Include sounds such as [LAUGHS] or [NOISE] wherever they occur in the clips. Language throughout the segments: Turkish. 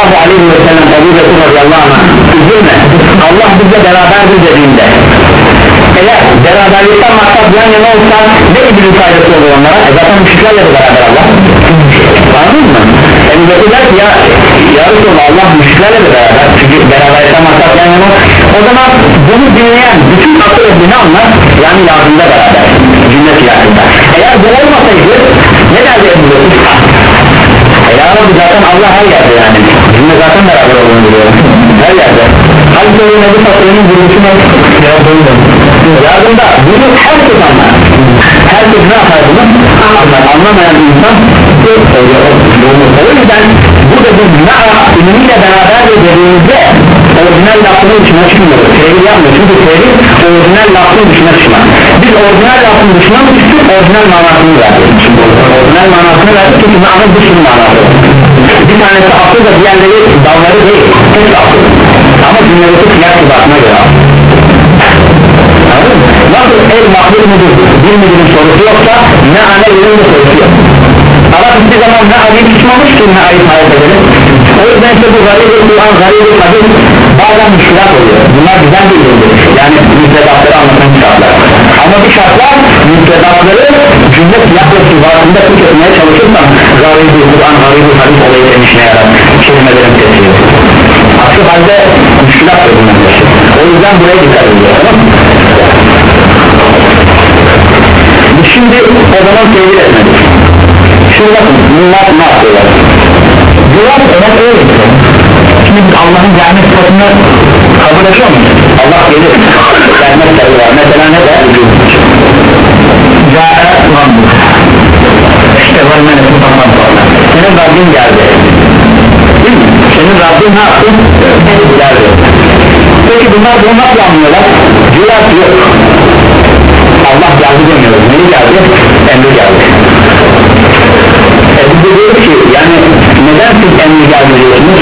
sallallahu aleyhi ve sellem Ebu Bekir radıyallahu üzülme. Allah bizle beraberdir dediğinde. Eğer beraberlikten maksat yan yana olsa ne bir faydası olur onlara? E zaten müşriklerle de beraber Allah anladın mı? Der ki ya ya Resulallah Allah müşriklerle de beraber çünkü beraberlikten maksat yan yana o zaman bunu dinleyen bütün akıl ehline anlar? Yani lazımda beraber cümle silahında eğer bu olmasaydı ne derdi Ebu Bekir? Ya Rabbi zaten Allah her yerde yani Cümle zaten beraber olduğunu biliyorum. Her yerde. Halbuki o Nebi Fatih'in Yardımda Yardımda bunu herkes anlar Herkes ne yapar bunu? Anlar Anlamayan insan O yüzden burada biz na'a ilmiyle beraber de dediğimizde orijinal lafının dışına çıkmıyoruz. Tevhid yapmıyoruz. Çünkü tevhid orijinal lafın dışına çıkmaz Biz orijinal lafın dışına mı çıktık orijinal manasını verdik? Orijinal manasını verdik çünkü na'nın dışın manası. Bir tanesi akıl da diğerleri dalları değil tek akıl ama cümledeki kıyak kibatına göre mı? Nasıl el mahluk mudur bir müdürün sorusu yoksa ne ana ürün de sorusu yok. Allah hiçbir zaman ne ayı tutmamış ki ne ayı sahip edelim. O yüzden işte bu garip Kur'an garip hadis bazen müşkilat oluyor. Bunlar güzel bir üründür yani müfredatları anlatan kitaplar. Ama bir şartlar müfredatları cümle siyah ve kibarında tut etmeye çalışırsan garip Kur'an garip hadis olayı işine yarar? Kelimelerin tesiri aksi halde müşkilat da bunlar o yüzden buraya dikkat ediyor tamam? Biz şimdi o zaman tevhid etmedik Şimdi bakın bunlar ne yapıyorlar Diyorlar evet öyle Şimdi biz Allah'ın gelme sıfatını kabul ediyor muyuz? Allah gelir Gelme sıfatı var mesela ne der? Câe Rabbuk İşte var ne sıfatından sonra Senin Rabbin geldi Değil mi? Senin Rabbin ne yaptı? Geldi Peki bunlar bunu nasıl anlıyorlar? Ki yok Allah geldi demiyoruz neyi geldi? Emri geldi e biz de diyoruz ki yani neden siz emri geldi diyorsunuz?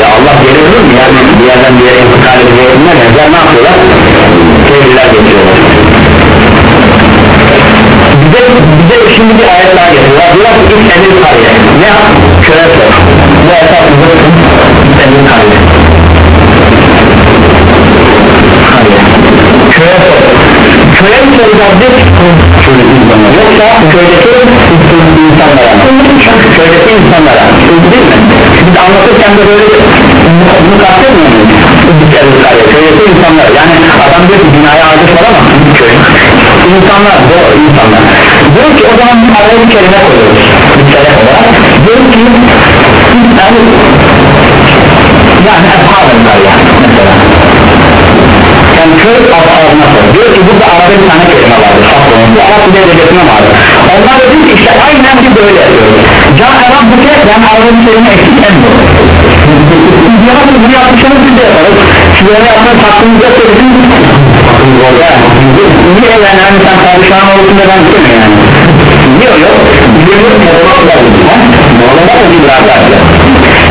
Ya Allah gelir mi? Yani bir yerden bir yere intikal edecekler benzer ne yapıyorlar? Tevhiler getiriyorlar bize, bize şimdi bir ayet daha getiriyorlar diyorlar ki ilk emir kariye ne yap? köye sor bu esas bizim emir kariye köye sor köye mi soracağız biz? yoksa köydeki insanlara köydeki insanlara değil mi? biz anlatırken de böyle bunu kastetmiyor muyuz? köydeki insanlar yani adam diyor ki binaya ağacı soramazsın köy insanlar bu insanlar diyor ki o zaman bir araya bir kelime koyuyoruz bir kelime olarak diyor ki yani yani efhabenler yani mesela yani köy bir tane kelime vardır bu Arap bir edebiyatına vardır onlar da diyor işte aynen biz böyle yapıyoruz. Can Arap bu kez arada bir kelime eksik doğru. Biz yapalım bunu yapmışsınız biz de yaparız. Siz öyle yapmanız hakkınızda söylesin niye yani hani sen padişahın olsun da ben istemiyorum yani? Niye yok? Biliyorum Muğla'da da bir rahat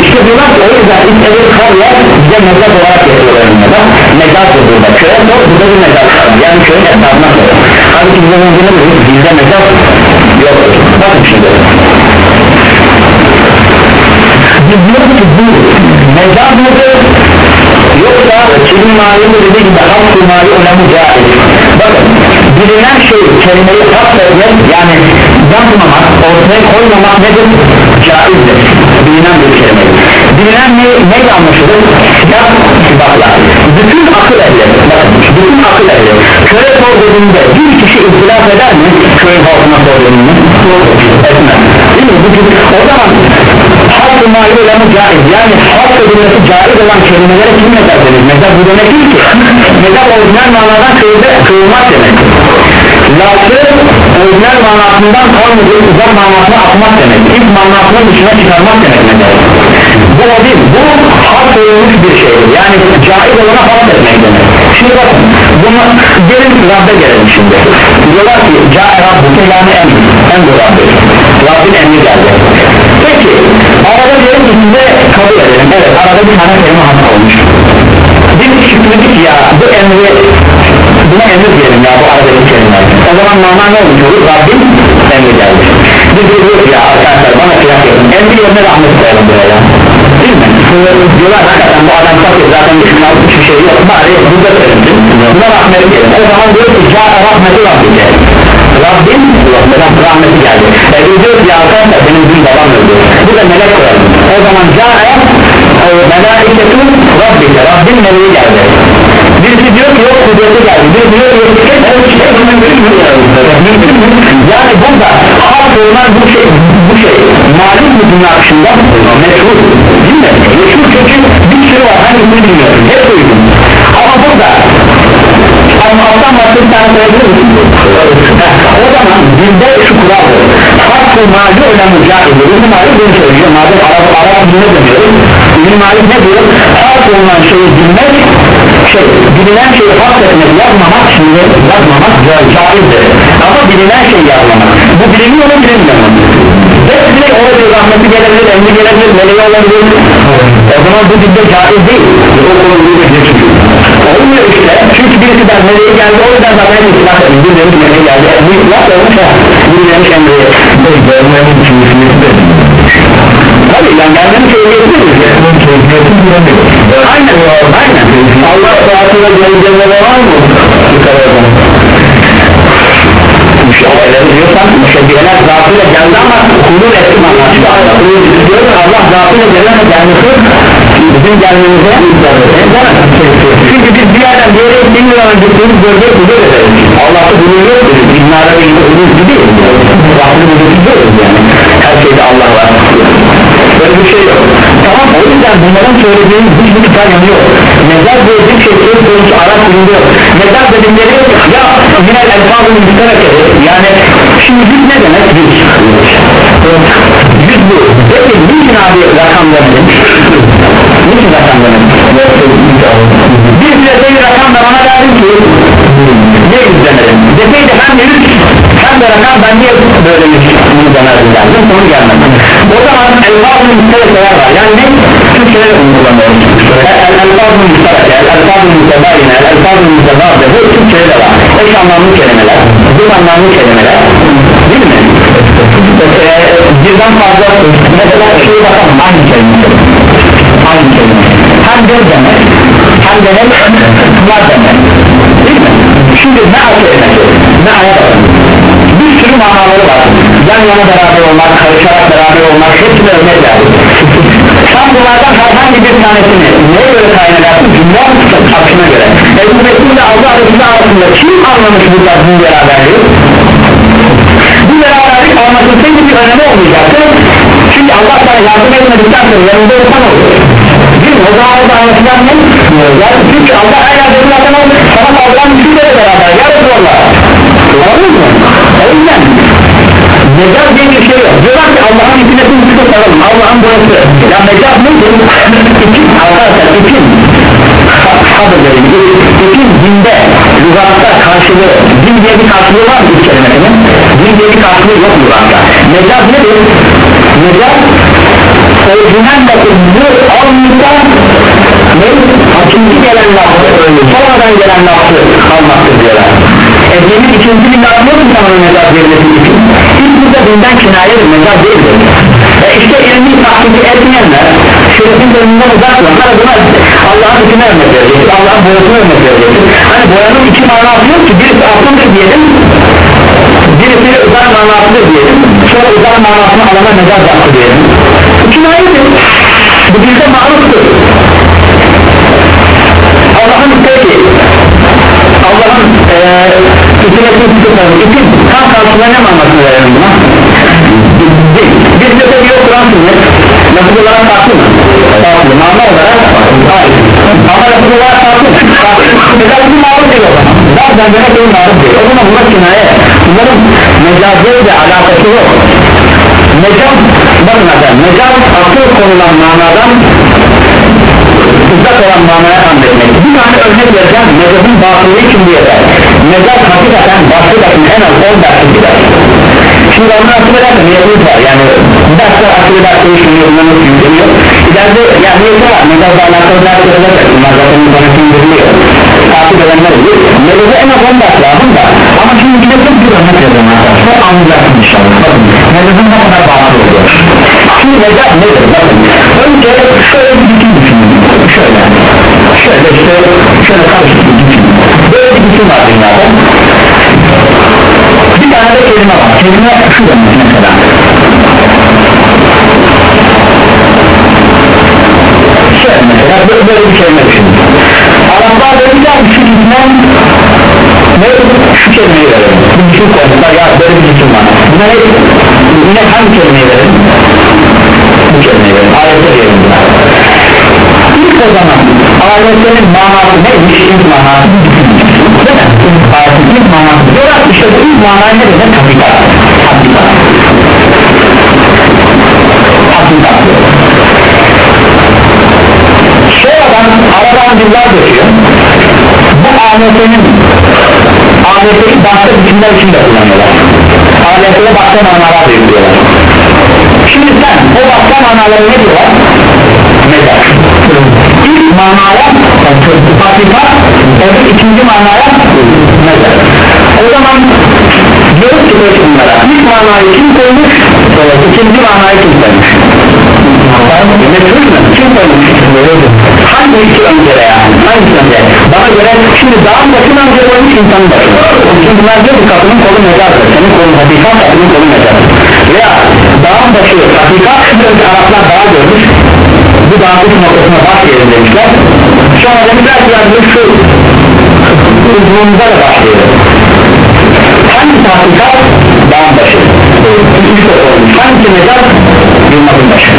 işte bunlar o yüzden ilk evet karya bize mezat olarak yapıyorlar önüne mezat burada. Köye sor burada bir mezat var. Yani köyün etrafına sor halbuki bize ne dedik bizde mezat yok. Bakın şimdi. Biz diyoruz ki bu mezat mıdır yoksa kimin malum dediği gibi hakkı mali önemli caiz bakın bilinen şey kelimeyi hak yani yapmamak ortaya koymamak nedir? Caizdir. Bilinen bir kelime bilinen ne, neyle anlaşılır siyah sıfatla bütün akıl ehli bütün akıl ehli köye sor dediğinde bir kişi ihtilaf eder mi? Köyün halkına sor dediğinde etmez. Değil mi? Bu, o zaman halk-ı mali önemli caiz. Yani halk edilmesi caiz olan kelimelere kim mezar denir mezar bu demek değil ki. Mezar orijinal manadan köyde kıyılmak demek Lakin orijinal manasından kalmayacak uzak manasına atmak demek. İlk manasının dışına çıkarmak demek mesela. Bu o değil. Bu hak olmuş bir şeydir. Yani caiz olana hak etmek demek. Şimdi bakın. Buna gelin Rab'be gelelim şimdi. Diyorlar ki Ca'e Rabbuke yani en en Rabbi. Rabbin emri geldi. Peki arada diyelim ki size kabul edelim. Evet arada bir tane kelime hata olmuş. Biz çıktık ya bu emri mana ne olur? Rabbim emri geldi biz de diyoruz ya arkadaşlar bana kıyak yapın. Emri yerine rahmet koyalım buraya değil mi? diyorlar hakikaten bu adam fakir zaten altı hiçbir şey yok. Bari burada söylesin buna rahmet diyelim. O zaman diyor ki ca rahmeti Rabbike Rabbim rahmeti geldi. E biz diyoruz ya arkadaşlar benim bir babam öldü. Bu da melek koyalım. O zaman ca melaiketun Rabbike Rabbim meleği geldi Birisi diyor ki yok kudreti geldi Birisi diyor ki yok mümkün mü? Yani burada hak olunan bu şey bu şey malum mu dünya dışında meşhur değil mi? Meşhur çünkü bir sürü var hangisini bilmiyorum hep duydum ama burada ama alttan başka bir tane söyleyebilir misin? o zaman bizde şu kural hakkı mali önemli caidir İbn-i Malik bunu söylüyor madem Arap, Arap diline dönüyoruz İbn-i ne diyor? hak olunan şeyi bilmek şey, bilinen şeyi hak etmek yazmamak şimdi yazmamak caizdir ama bilinen şeyi yazmamak bu biliniyor mu bilinmiyor mu? hepsine olabilir rahmeti gelebilir emri gelebilir meleği olabilir? O zaman bu dilde caiz değil. O konuyla geçiyor olmuyor işte çünkü birisi ben meleği geldi o yüzden zaten itilaf edin bir demiş meleği geldi. Bu itilaf olmuş ha bir demiş emri görmenin keyfiyeti de tabi yani gelmenin keyfiyeti de aynen aynen. Allah saatinde geleceğine var mı? bu kadar müşavirleri diyorsan müşebbiheler zatıyla geldi ama kulun etti manasında diyor Allah zatıyla gelene gelmesi bizim gelmemize çünkü biz bir yerden bir yere gittiğimiz zaman gittiğimiz bölgeye kudret ederiz Allah'ta bunun yok dedi? Dinlere de gittiğimiz gibi Rabbini buluşturuyoruz yani? Her şeyde Allah var. Böyle bir şey yok. Tamam o yüzden bunların söylediğimiz hiçbir yanı yok. Mezar diye bir şey söz konusu Arap dilinde yok. Mezar dedikleri ya minel elfazın müsterekleri yani şimdi yüz ne demek? Yüz yüz bu peki niçin abi rakam demedim niçin rakam demedim bir size bir rakam da bana derdim ki ne yüz demedim deseydi hem yüz hem de rakam ben niye böyle bunu demedim derdim sonu gelmedi o zaman elfazın müsterekler var. Yani ne? Türkçe'de kullanıyoruz el-elfazın müstereke el-elfazın mütebayine el-elfazın mütebayine bu Türkçe'de de var eş anlamlı kelimeler zıt anlamlı kelimeler. Değil mi? Ee, birden fazla mesela şeye bakalım. Aynı kelime aynı kelime hem de demek hem de ne var demek. Değil mi? Şimdi ne kelimesi ne aya bakın bir sürü manaları var. Yan yana beraber olmak karışarak beraber olmak hepsini örnek verdim. Sen bunlardan herhangi bir tanesini neye göre tayin edersin? Cümle akışına göre. Ebu Bekir ile Allah arasında arasında kim anlamış burada bu beraberliği? Bu beraberlik anlaşılsaydı bir önemi olmayacaktı çünkü Allah sana yardım etmedikten sonra yanında olsan olur o zaman orada anlaşılan ne? yani çünkü Allah yerde zaten o sana saldıran güçlükle beraber ya Resulallah anladın mı? o yüzden mecaz diye bir şey yok diyorlar ki Allah'ın ipine kumsuz tutalım Allah'ın burası ya mecaz nedir? ikim [LAUGHS] arkadaşlar ikim sabırları ikim dinde lügatta karşılığı din diye bir karşılığı var mı bir kelimesinin? din diye bir karşılığı yok lügatta mecaz nedir? mecaz orijinal bakımlı olmuşsa ne? ikinci gelen lafı sonradan gelen lafı almaktır diyorlar Evlilik ikinci bir laf yok mu sana mezar verilmesi için? Hiç burada dinden kinayedir, mezar değildir. E işte ilmi tahkiki etmeyenler, şerefin önünden uzak duran, hani buna Allah'ın içine örnek verecektir, Allah'ın boyasına örnek verecektir. Hani boyanın iki manası yok ki, birisi altındır diyelim, birisi uzak manasıdır diyelim, sonra uzak manasını alana mezar zaptı diyelim. Bu kinayedir, bu dilde maruftur. Allah'ın peki, Allah'ın hükümetini tutuyorsanız isim tam karşılığına ne manasını verelim buna? bir de yok Kur'an sünnet lafız olarak farklı mı? farklı mana olarak hayır ama lafız olarak farklı mı? mesela bu maruf değil o zaman bazen demek ki maruf değil o zaman bunlar kinaye bunların mecazıyla alakası yok mecaz efendim mecaz asıl konulan manadan uzak olan manaya anlatmak. Bir tane örnek vereceğim mezarın batılığı için diye der mezar hakikaten başına en az 10 dersi gider şimdi ondan akıl ederse niyetimiz var. Yani dersler akıl ederse düşünüyor bunların düşünüyor ileride yani niyeti var mezarla alakalı ders verilecek bunlar zaten bana sindiriliyor takip edenler bilir mevzu en az 10 dakika lazım da. Ama şimdi bir de bir örnek vereceğim arkadaşlar. Anlayacaksın inşallah. Bakın mevzun ne kadar bağlı oluyor. Şimdi mevzu nedir? Bakın önce şöyle bir bütün düşünün. Şöyle. Şöyle işte şöyle karışık bir bütün. Böyle bir bütün var dünyada. Bir tane de kelime var. Kelime şu demek mesela. Şöyle mesela böyle bir kelime düşünün. Araplar ki şu kelimeyi verelim. Bir bütün koymuşlar ya böyle bir bütün var. Buna ne yine hangi kelimeyi verelim? Bu kelimeyi verelim. Ayette verelim buna. İlk o zaman ayetlerin manası neymiş? İlk manası değil mi? ayetin ilk manası diyorlar işte bu ilk manayı ne demek? Hakikat hakikat hakikat sonradan aradan yıllar geçiyor bu AMT'nin AMT'yi başka bütünler için de kullanıyorlar? AMT'ye başka manalar veriyorlar şimdi sen o başka manaları ne diyorlar? Mesela ilk manaya hakikat öbür ikinci manaya mesela o zaman diyoruz ki böyle bunlara ilk manayı kim koymuş? İkinci manayı kim koymuş? Kim koymuş hangisi önce yani hangisi önce bana göre şimdi dağın başına önce koymuş insanın başına? Çünkü bunlar diyor ki kapının kolu mezardır senin kolun hakikat kapının kolu mezardır veya dağın başı hakikat önce Araplar dağ görmüş bu dağın üst noktasına baş yerin demişler. Sonra demişler ki yani şu uzunluğunda da başlayalım hangisi hakikat? Dağın başı üstte olmuş hangisi mezar yılmazın başı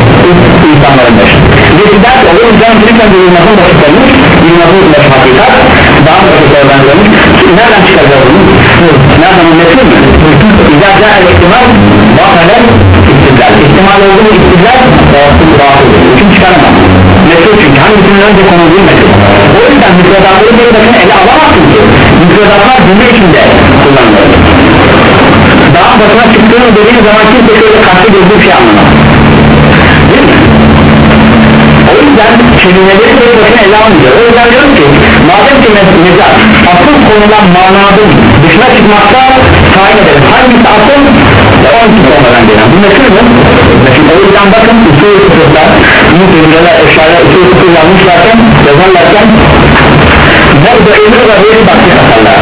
insanların başı dediler ki olur canım bilirken bir yılmazın başı olmuş yılmazın başı hakikat dağın başı oradan görmüş nereden çıkacağız bunu nereden anlatıyor mu İzâ câel ihtimal bakalen istidlal ihtimal oldu mu istidlal batıl çünkü çıkaramam mesul çünkü hangisinin önce konulduğu mesul o yüzden müfredatları bir başına ele alamazsın ki. müfredatlar cümle içinde kullanılır dağın başına çıktığını dediğin zaman kimse şöyle kalpte gözü bir şey anlamaz. O yüzden kelimeleri tek başına ele almıyor. O yüzden diyorum ki madem ki mezar asıl konulan manadın dışına çıkmakta tayin edelim hangisi asıl? Ve on iki sonradan gelen. Bu meşhur mu? meşhur. O yüzden bakın usul fıkıhlar müdürler eşyaya usul fıkıh yazmışlarken yazarlarken burada emir ve bir bakış atarlar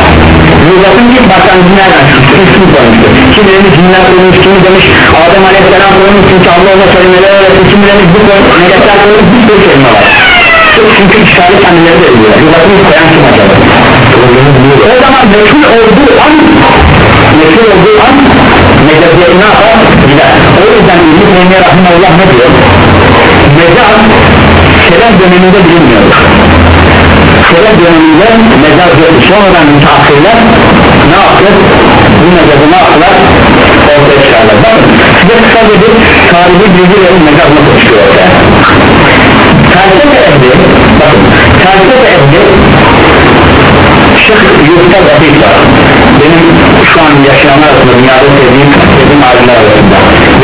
Lügatın ilk başlangıcı nereden çıkmış? İsmi koymuştur. Kimilerini cinler koymuş, kimi demiş Adem Aleyhisselam koymuş çünkü Allah ona kelimeler öğretti. Kimi demiş bu koymuş, melekler koymuş bir sürü kelime var. Çünkü işgali kendileri de ediyor. Lügatın koyan kim acaba? O zaman meşhur olduğu an meşhur olduğu an mecaziyeti ne yapar? Gider. O yüzden İbn-i Teymiye Rahimahullah ne diyor? Mecaz Selam döneminde bilinmiyor Şeref döneminde mezar yok sonradan müteakkirler ne yapıyor? Bu mezarı ne yaptılar? Ortaya çıkarlar bakın size kısaca bir tarihi bilgi verin mezar nasıl çıkıyor ortaya. Felsefe ehli bakın felsefe ehli Şeyh Yusuf Rafiq var. Benim şu an yaşayanlar arasında dünyada sevdiğim sevdiğim alimler arasında.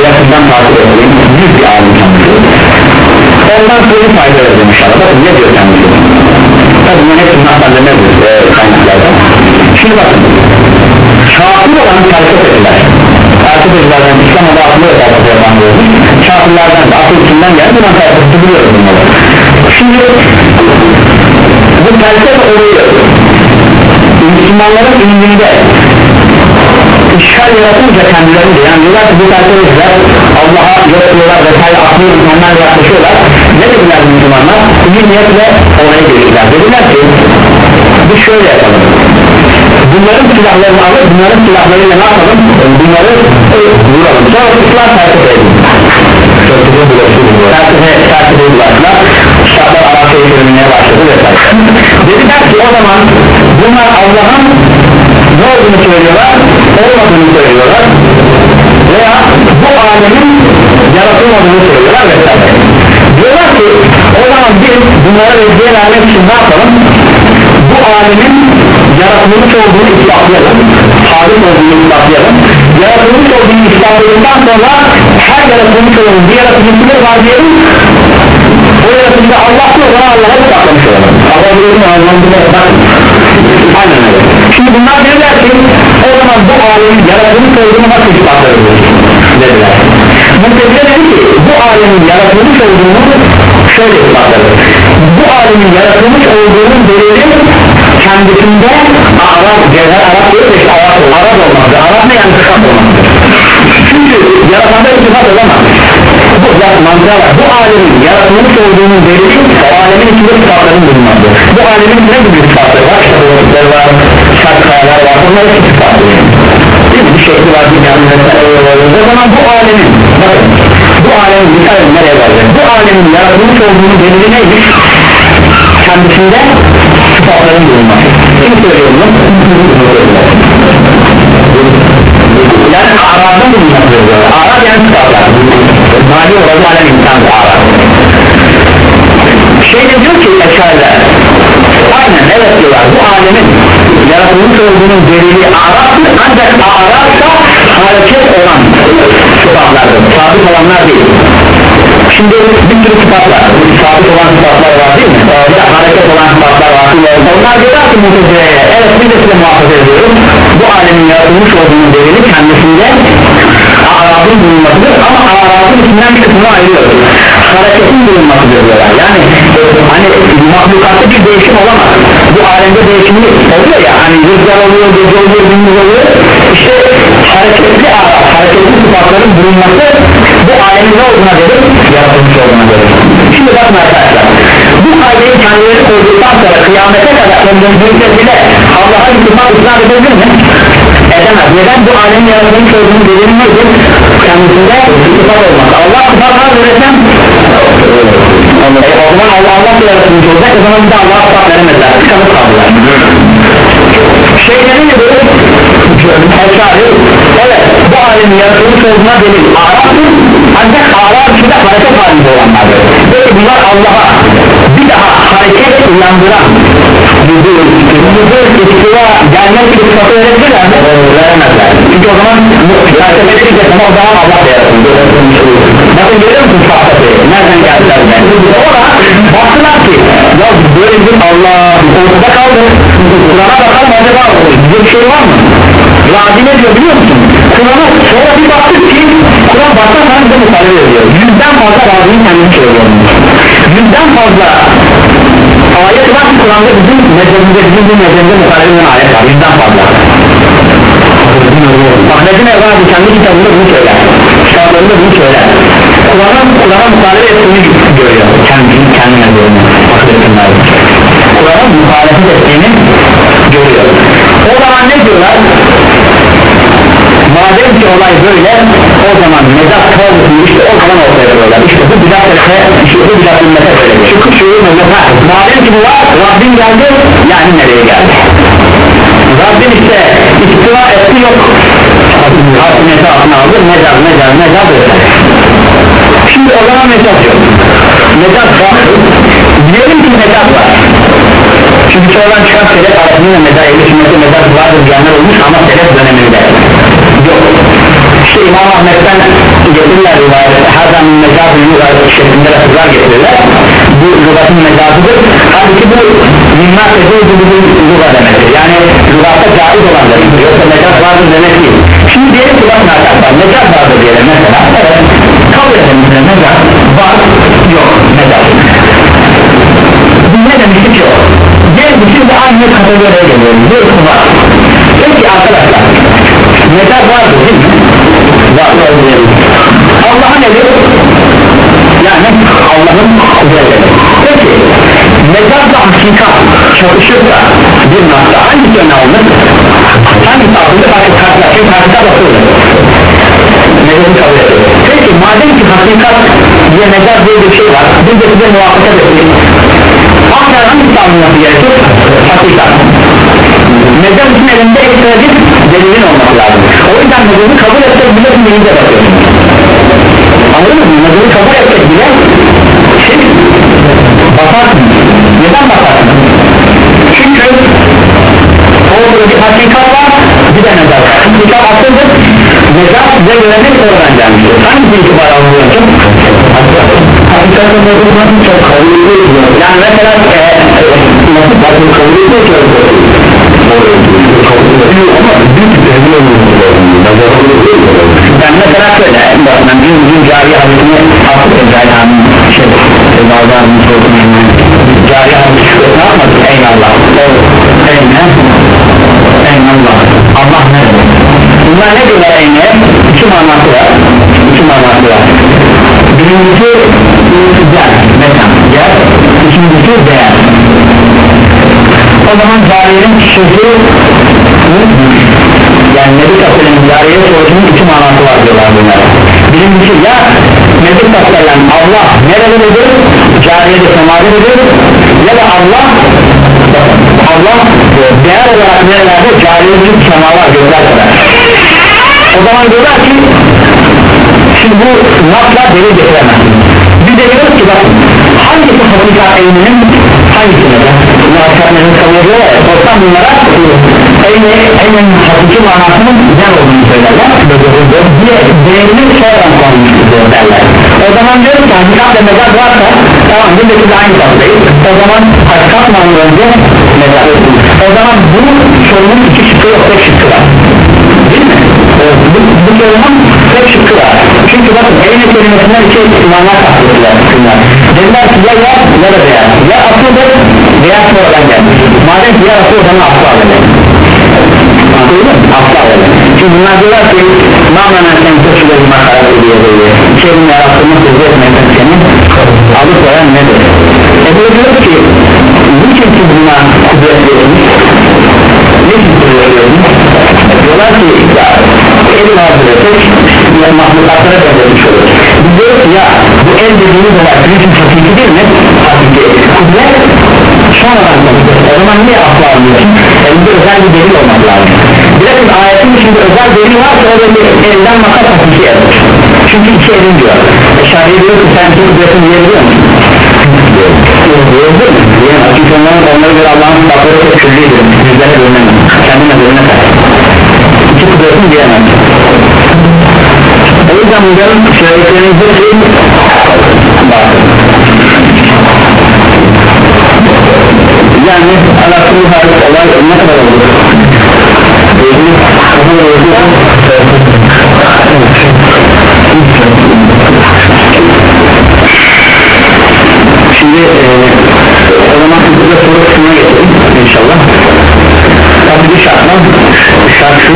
Yakından takip edeyim büyük bir alim kendisi. Ondan sonra fayda verdim inşallah bakın ne diyor kendisi bunun hepsinin hakkında nedir e, kaynaklarda şimdi bakın. Şafir olan felsefeciler felsefecilerden İslam adı altında da felsefe yapan görmüş şafirlerden de akıl içinden geldi? Bundan felsefesi biliyoruz bunları. Şimdi bu felsefe oluyor Müslümanların ilminde işgal yaratınca kendilerinde yani diyorlar ki bu felsefeciler Allah'a yok diyorlar vesaire aklı insanlarla yaklaşıyorlar. Ne dediler Müslümanlar? İyi niyetle oraya geçtiler. Dediler ki biz şöyle yapalım. Bunların silahlarını alıp bunların silahlarıyla ne yapalım? Bunları vuralım. Sonra ıslah felsefe edin. Felsefe felsefe bulaştılar kitaplar Arapçaya çevirmeye başladı vesaire. Dediler ki o zaman bunlar Allah'ın ne olduğunu söylüyorlar olmadığını söylüyorlar veya bu alemin yaratılmadığını söylüyorlar vesaire. Diyorlar ki o zaman biz bunlara reddiye vermek için ne yapalım? Bu alemin yaratılmış olduğunu ispatlayalım hadis olduğunu ispatlayalım. Yaratılmış olduğunu ispatladıktan sonra her yaratılmış olan bir yaratıcısını var diyelim? O yaratıcı Allah'ta o zaman Allah'a ispatlamış olalım. Allah mi anlamında bak aynen öyle. Şimdi bunlar dediler ki o zaman bu alemin yaratılmış olduğunu nasıl ispatlarız dediler. Muhtezile dedi ki bu alemin yaratılmış olduğunu şöyle ispatladı bu alemin yaratılmış olduğunun delili kendisinde Arap, Cevher Arap değil de Arap, Arap olmalı Arap ne yani? Sıfat olmalı çünkü yaratanda sıfat olamaz bu zaten mantığa var. Bu alemin yaratılmış olduğunun delili o alemin içinde sıfatların bulunması bu alemin ne gibi sıfatları var. İşte var şart kayalar var onları sıfatları mi? bir şekli var bir yanı o zaman bu alemin bakın bu alemin tane nereye varacak bu alemin yaratılmış olduğunun delili neymiş kendisinde sıfatların bulunması. Kim söylüyor bunu? yani aradın bulunması. Arad yani sıfatlar mali olan alem insan arad şey de diyor ki eşariler aynen evet diyorlar bu alemin yaratılmış olduğunun delili arattır ancak aratsa hareket olan sıfatlardır sabit olanlar değil. Şimdi bir sürü sıfatlar sabit olan sıfatlar var değil mi? ya hareket olan sıfatlar var. Onlar diyorlar ki mutezileye evet biz de size muhafaza ediyoruz bu alemin yaratılmış olduğunun delili kendisinde aratın bulunmasıdır ama aratın içinden bir kısmını ayırıyoruz. Hareketin bulunmasıdır diyorlar. Yani hani mahlukatta bir değişim olamaz. Bu alemde değişimli oluyor ya hani rüzgar oluyor gece oluyor gündüz oluyor. İşte hareketli arat hareketli sıfatların bulunması bu alemin ne olduğuna gelir yaratılmış olduğuna gelir şimdi bakın arkadaşlar bu kaydeyi kendileri koyduktan sonra kıyamete kadar ömrümüzde bile Allah'a sıfat isnat edebilir mi? Edemez. Neden bu alemin yaratılmış olduğunu delili nedir? kendisinde sıfat olmaz. Allah sıfat var öğretsem e, o zaman Allah Allah da olacak. O zaman bir de Allah'a sıfat veremezler. Tıkanıp kaldılar şeylerin de böyle Eşari evet bu alemin yaratılmış olduğuna delil. Arap'tır ancak Arap içinde hareket halinde olanlardır peki bunlar Allah'a bir daha hareket uyandıran nüzul, nüzul, istiva, gelmek gibi sıfatı verebilirler mi? veremezler. Çünkü o zaman hareket edecek ama o zaman Allah da yaratıldı bakın görüyor musun sıfatı nereden geldiler sonra baktılar ki ya böyle bir Allah ortada kaldı. Kur'an'a bakalım acaba bize bir şey var mı? Rabi ne diyor biliyor musun? Kur'an'a sonra bir baktık ki Kur'an baştan sana bize mutalebe ediyor yüzden fazla Rabi'nin kendini söylüyor yüzden fazla ayet var ki Kur'an'da bizim mezhebimizde bizim bu mezhebimizde mutalebe edilen ayet var. Yüzden fazla. Ahmet'in Evrazi kendi kitabında bunu söyler. Kitaplarında bunu söyler. Kur'an'ın Kur'an'a mutalebe ettiğini görüyor. Kendi, kendi mezhebini Kur'an'ın muhalefet ettiğini görüyor diyorlar madem ki olay böyle o zaman mezat kavgası işte o zaman ortaya koyuyorlar. İşte bu bidat etse işte bu ümmete böyle şu şuur mezata madem ki bu var Rabbim geldi yani nereye geldi? Rabbim işte istiva etti yok. Hakimiyeti altına aldı mezar mezar mezar böyle. Şimdi o zaman mezat yok. Mezat var. Diyelim ki mezat var çünkü sonradan çıkan selef arasında mezar ehli sünneti mezar vardır diyenler olmuş ama selef döneminde. Yok. İşte İmam Ahmet'ten getirirler rivayet her zaman mezar lügat şeklinde lafızlar getirirler bu lügatın mezarıdır. Halbuki bu minnar tezeydi bu lügat demektir. Yani lügatta caiz olan yoksa mezar vardır demek değil. Şimdi diyelim ki bakın arkadaşlar mezar vardır diyelim mesela. Evet. Kabul edelim mezar var. Yok. Mezar. Ne demiştik ki ki şimdi aynı kategoriye geliyoruz bir var. Peki arkadaşlar mezar vardır değil mi? var Allah'ın evi yani Allah'ın kudreti. Peki mezarla hakikat çalışırsa bir nokta. Hangisi öne alınır? hangisi altında çünkü hakikat asıldır mezarı kabul ediyor peki madem ki hakikat diye mezar diye bir şey var biz de size muvaffaka edelim Akşam hangisi alınması gerekir? Hakikat mezar için elinde ekstra delilin olması lazım. O yüzden mezarı kabul etsek bile dinleyince bakıyorsunuz anladın mı? mezarı kabul etsek bile siz bakarsınız neden bakarsınız? çünkü orada bir hakikat var bir de mezar var. Hakikat asıldır mezar size göre ne sonradan gelmiştir hangisi itibar alınıyor İstersen bakımdan çok kabul ediyor Yani mesela e, nasıl bakım kabul ediyor ki ben mesela şöyle bakmam bir gün cari hadisini asıl cari hanım şey bazı hanım sorduğum cari hanım şu ne yapmadı eyvallah eyvallah eyvallah Allah ne demek bunlar ne diyorlar eyvallah iki manası var. İki manası var birincisi yer mekan yer. İkincisi değer. O zaman cariyenin kişisi yani Nebi Kassel'in cariye sorusunun iki manası var diyorlar bunlara. Birincisi ya Nebi Kassel'den Allah nerededir cariye de semadedir ya da Allah Allah değer olarak nerelerde? Cariyenin semalar gözler kadar. O zaman diyorlar ki şimdi bu nasla delil getiremezsiniz. Biz de diyoruz ki bak hangisi hakikat eğiminin hangisi neden bunu hakikatlerini kabul ediyorlar ya sorsan bunlara eynin hakiki manasının güzel olduğunu söylerler. Diye değerinin sonradan konmuştur derler. O zaman diyoruz ki hakikat ve mezar varsa tamam biz de siz aynı tatlıyız o zaman hakikat manası önce mezar o zaman bu sorunun iki şıkkı yok tek şıkkı var. Değil mi? Bu, bu sorunun tek şıkkı var çünkü bakın eyni kelimesinden iki mana tatlıyorlar dediler ki ya ya ya da değer ya asıldır veya sonradan gelmiş madem ki ya asıl o zaman asıl alemi çünkü bunlar diyorlar ki mağmana sen koşuda bir makarat diye böyle kelime yarattığını sözü etmekten seni alıp veren nedir? e böyle diyor ki niçin siz buna kudret veriyorsunuz? niçin kudret veriyorsunuz? Diyorlar ki ya el vardır tek ya mahlukatlara benzemiş olur. Biz diyoruz ki ya bu el dediğimiz olay bizim hakiki değil mi? hakiki kudret sonradan konuşuyor o zaman niye akla almıyorsun? elinde özel bir delil olmak lazım. Bilesin ayetin içinde özel delil varsa o bir elden makas hakiki eldir çünkü iki elin diyor. Eşariye diyor ki sen iki kudretin diyebiliyor musun? Diyemez çünkü onların onlara göre Allah'ın sıfatları çok küllüydür yüzlerine görünemez kendine görünemez iki kudretin diyemez o yüzden bunların söylediklerinizi yani alakalı hal olay ne kadar olur? Şimdi e, o zaman size soru kısmına geçelim inşallah. Tabi bir şartla şart şu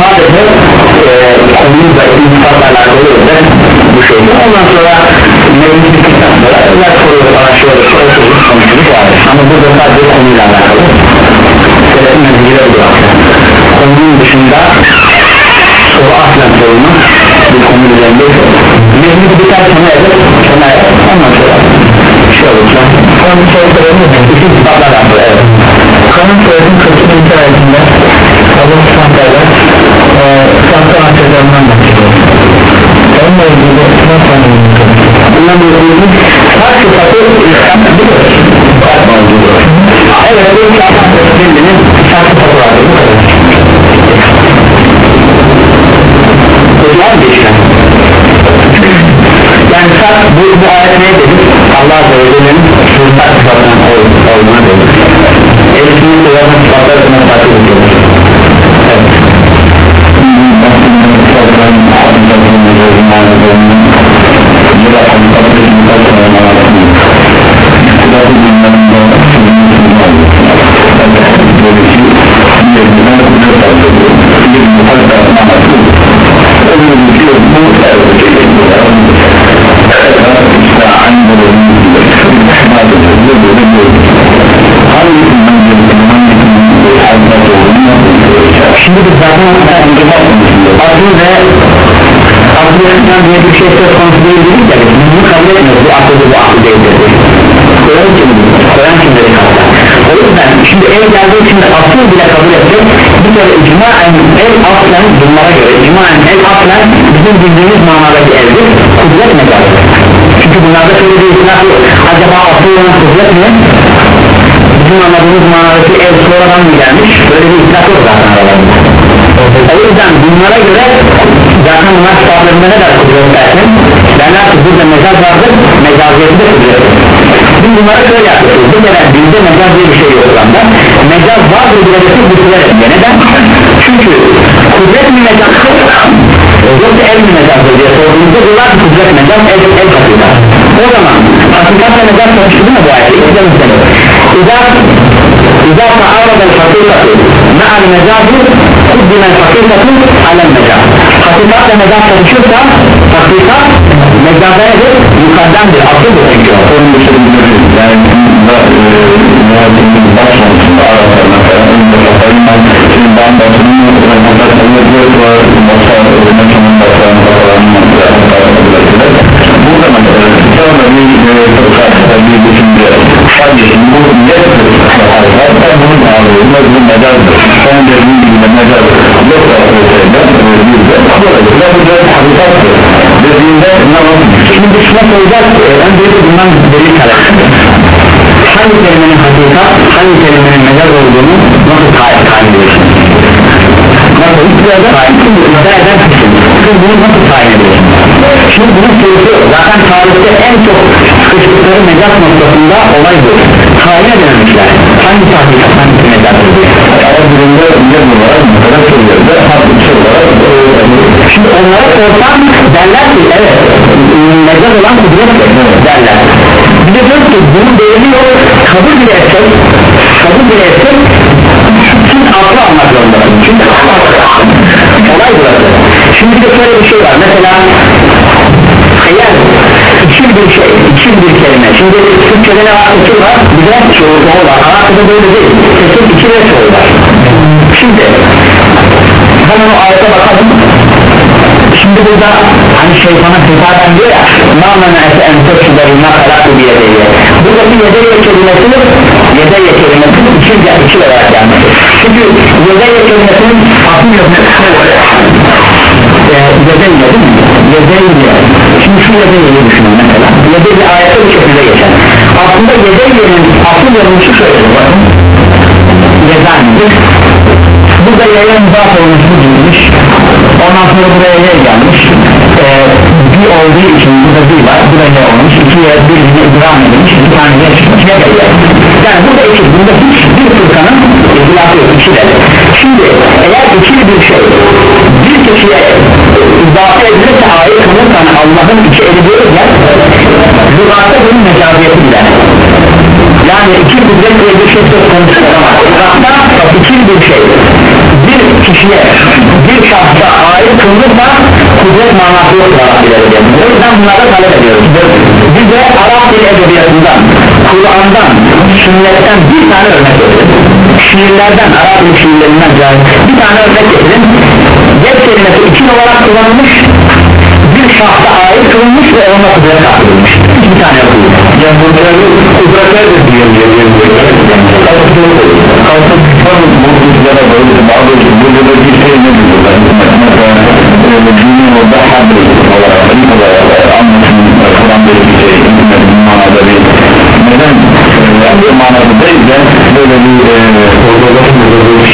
sadece e, konumuz da iltifatla alakalı özel bu şey. Ondan sonra mevcut bittikten sonra özel soru falan şöyle şöyle şöyle konuşuruz var ama burada sadece konuyla alakalı. Sebebin mevzileri bu dışında soru aslen sorunu bu konu üzerinde mevcut biter sona edir sona edir ondan sonra şey olursa konu soruları mı? bütün alakalı evet kanun soyadın 42. ayetinde Allah sıfatlarla sıfatlar açıklarından bahsediyor onunla ilgili nasıl anlayabilir? bundan ilgili sıfat sıfatı sıfat mevzudu evet bu bildiğiniz sıfat sıfatı vardır bu kadar Kur'an geçen yani sıfat bu, bu ayet ne dedik Allah Azze ve olduğuna dedik Elisinin kullanma sıfatları buna takip ediyoruz Evet. Şimdi akıl ve akıl yönetmen diye bir şey söz konusu değil dedik biz bunu kabul etmiyoruz. Bu akıllı bu akıl değildir Koyan kim? Koyan kim dedi kaldı O yüzden şimdi el geldiği için akıl bile kabul etsek bir kere icmaen el aslen bunlara göre icmaen el aslen bizim bildiğimiz manadaki eldir kudret mezarıdır çünkü bunlarda şöyle bir itiraf yok. Acaba asıl olan kudret mi? bizim anladığımız manadaki el sonradan mı gelmiş? Böyle bir itiraf yok zaten aralarında o yüzden bunlara göre zaten bunlar kitaplarında ne der kudret dersin derler ki burada mecaz vardır mecaziyeti de kudret biz bunlara şöyle yapıyoruz. Bir kere bizde mecaz diye bir şey yok anda mecaz vardır bu kudret ediyor neden? çünkü kudret mi mecaz yoksa el mi mecazdır diye sorduğumuzda diyorlar ki kudret mecaz el, el hakikat o zaman hakikatle mecaz konuştu mu bu ayette ilk de müstemiyor إذا تعارض الحقيقة مع المجاز قدم الحقيقة على المجاز حقيقة مجاز تنشرها حقيقة مجازية يقدم بالأصل والإجراء. Bu kardeşim bu niyettir hatta bunun ağırlığında bu mecazdır sen dediğin gibi mecaz yok da ortaya bir de böylece bu da hakikattır dediğinde var? Şimdi şuna e, öncelikle bundan delil talep Hangi kelimenin hakikat, hangi kelimenin mecaz olduğunu nasıl tayin ediyorsun? Nasıl? İktidada tayin, şimdi iddia Siz bunu nasıl tayin ediyorsun? Şimdi bunun sorusu zaten tarihte en çok sıkıştıkları mecaz noktasında olay bu. Edememişler Hangisi hakikat, hangisi mecazdır diye Ama durumda ne bu var? Haklı bir şey olarak Şimdi onlara sorsan derler ki evet mecaz olan kudret derler. Bir de diyor ki bunun değeri yok. Kabul bile etsek kabul bile etsek aklı almak zorundasın çünkü olay burası. Şimdi bir de şöyle bir şey var. Mesela eğer içil bir şey, içil bir kelime. Şimdi Türkçe'de ne var, içil var. Bir de çoğu çoğu var Arapçada böyle değil, kesin içil ve çoğu var. Şimdi hemen o ayete bakalım. Şimdi burada hani şeytana hitaben diyor ya Ma mena'ete en teşhide bima halakı bir yedeye Buradaki yedeye kelimesi Yedeye kelimesi iki, iki olarak gelmiş Çünkü yedeye kelimesinin asıl yöntemi ee, Yedeye değil mi? Şimdi şu yedeyeyi düşünün mesela. Yedeye ayette bir şekilde geçer. Aslında yedeyenin asıl yorumcusu şöyle bakın. Yedendir Burada yaya muzaf olmuş bu giymiş Ondan sonra buraya yaya gelmiş. Ee, Bir olduğu için burada bir var Buraya olmuş. İkiye birini idram edilmiş iki tane de çıkmış. Ne geliyor Yani burada iki bunda hiç bir fırkanın İzlafı yok iki Şimdi eğer ikili bir şey Bir kişiye izafe edilirse ayet kalırsan Allah'ın iki eli diyoruz ya Lügatta bunun mecaziyeti gider yani iki bir şey söz konusu olamaz. İzahda ikili bir şey. Bir kişiye bir şahsa ait kılınırsa kudret manası yok dil edebiyatında o yüzden bunları talep ediyoruz. Biz de Arap dil edebiyatından Kur'an'dan sünnetten bir tane örnek verelim. Şiirlerden Arap dil şiirlerinden bir tane örnek getirin get kelimesi ikili olarak kullanılmış şahsa ait kılınmış ve onunla kudret kaldırılmış hiçbir tane yok. Yani bunları kudretler de diyelim Kalkıp bu kudretlere böyle bazı bir şey ne diyorlar mesela dinin orada habri olarak ilk olarak anlatım Kur'an'daki bir şey bu manada bir neden yani bu manada değil de böyle bir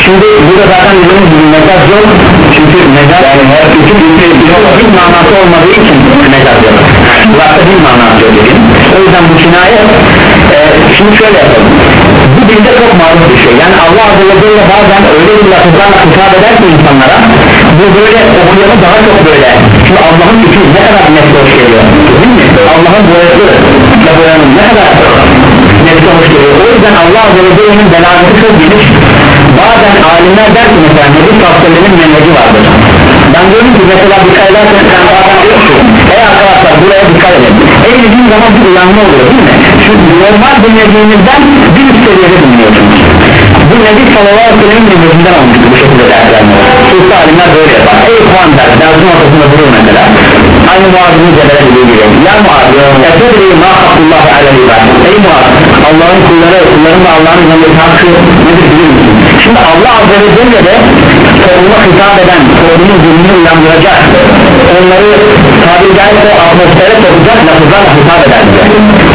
Şimdi burada zaten bizim gibi mezar yok çünkü mezar yani her bütün bir şey bir manası olmadığı için mezar yok Kulakta bir manası yok dedim o yüzden bu kinaye e, şimdi şöyle yapalım. Bu dilde çok maruz bir şey. Yani Allah Azze ve Celle bazen öyle bir lafızlarla hitap eder ki insanlara bu böyle okuyanı daha çok böyle çünkü Allah'ın gücü ne kadar net hoş geliyor? Değil mi? Allah'ın boyası ile boyanın ne kadar yüzden Allah Azze ve Celle'nin belaneti çok geniş bazen alimler der ki mesela nebi tavsiyelerinin menheci vardır. Ben diyorum ki mesela dikkat edersen sen bazen diyorsun ey arkadaşlar buraya dikkat edin. Ey dediğin zaman bir uyanma oluyor değil mi? Çünkü normal dinlediğinizden bir seviyede dinliyorsunuz bu nebi sallallahu aleyhi ve sellem'in dinlediğinden olmuştu bu şekilde derslerinde Sultan alimler böyle yapar. Ey kuan der dersin ortasında durur mesela. Aynı muazini cebele dediği gibi ya muaz efedri ma hakkullahi alel ibad. Ey muaz Allah'ın kulları kulların da Allah'ın üzerindeki hakkı nedir bilir misin? Şimdi Allah azze ve celle de topluma hitap eden toplumun zulmünü uyandıracak onları tabiri caizse atmosfere sokacak lafızlarla hitap eder bize.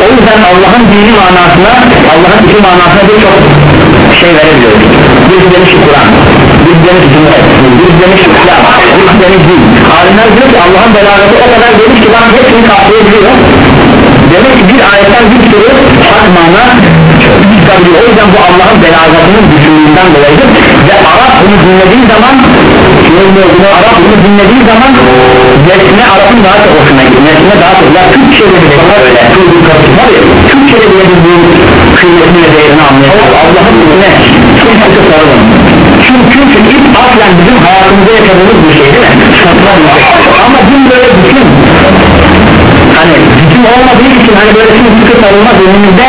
O yüzden Allah'ın dini manasına Allah'ın iki manasına birçok şey verebiliyoruz bir demiş Kur'an bir demiş cümle bir demiş İslam bir demiş din. Alimler diyor ki Allah'ın belagatı o kadar geniş ki bak hepsini kapsayabiliyor. Demek ki bir ayetten bir sürü hak mana çıkabiliyor o yüzden bu Allah'ın belagatının bütünlüğünden dolayıdır. Ve Arap bunu dinlediği zaman Arap bunu dinlediği zaman nesne Arap'ın daha çok hoşuna gidiyor. Nesne daha çok ya Türkçe'de bile öyle Türkçe'de bile bu kıymetini ve değerini anlayacak. Allah'ın çok sıkı sarılın çünkü, çünkü ilk aslen bizim hayatımızda yaşadığımız bir şey değil mi? ama din böyle bütün hani bütün olmadığı için hani böyle şimdi sıkı sarılma önümüzde